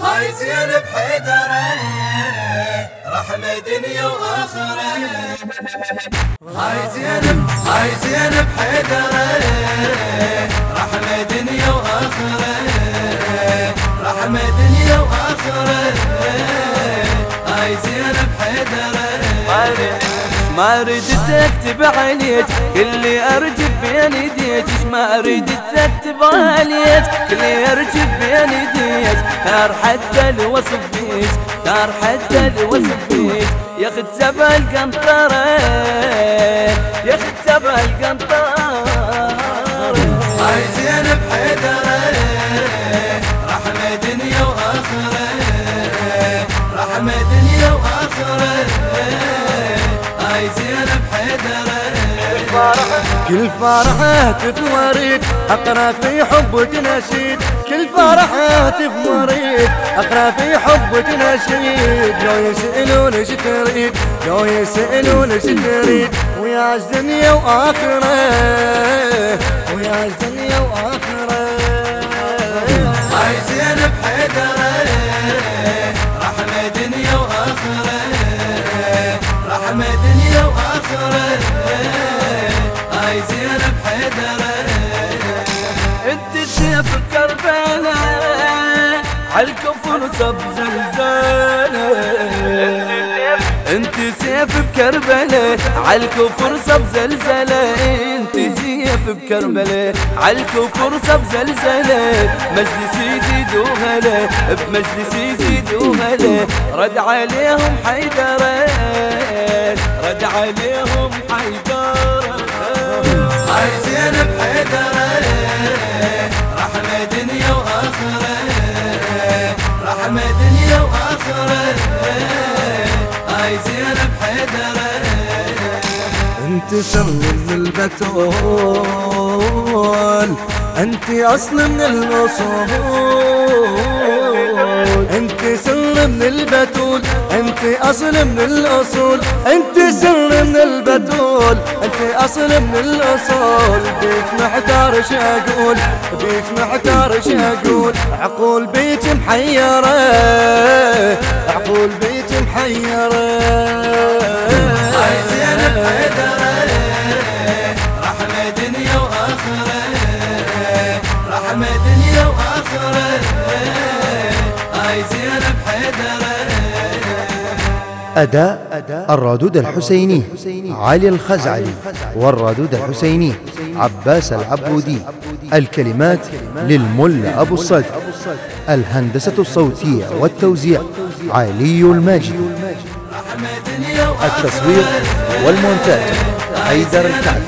هاي زينب حيدرة رحمة دنيا وآخرة. هاي زينب هاي زينب حيدرة رحمة دنيا وآخرة. رحمة دنيا وآخرة. هاي زينب حيدرة ما ردت أكتب عليك كلي ارجب بين يديك. ما ردت أكتب عليك كلي ارجب بين يديك. نار حتى الوصف فيك نار حتى الوصف فيك. يا أخي تبع القنطرة يا أخي تبع القنطرة. هاي زينب حيدرة رحمة دنيا وآخرة. رحمة دنيا وآخرة. كل فرحة هاتف وريد أقرأ في حبك نشيد كل فرحة هاتف وريد أقرأ في حبك نشيد لو يسألون إيش تريد لو يسألون إيش تريد. ويا دنيا وآخرة ويا دنيا وآخرة. هاي زينب انت سيف كربلاء عالكفر صب زلزالة. انت سيف بكربلاء عالكفر صب زلزلة انت سيف بكربلاء عالكفر صب زلزلة مجلس يزيد وهلا بمجلس يزيد وهلا رد عليهم حيدرة وآخرة هاي زينب حيدرة انت سر من البتول انت اصل من الاصول انت سر من البتول انت أصل من الأصول. أنت سر من البتول أنت أصل من الأصول. بيك محتار أقول. بيك محتار أقول. عقول بيك محيرة. عقول بيك محيرة. هاي زينب حيدرة رحمة دنيا وآخرة. رحمة دنيا وآخرة. هاي زينب حيدرة أداء الرادود الحسيني علي الخزعلي والرادود الحسيني عباس العبودي. الكلمات للمل أبو الصدر الهندسة الصوتية والتوزيع علي الماجد. التصوير والمونتاج حيدر الكعبي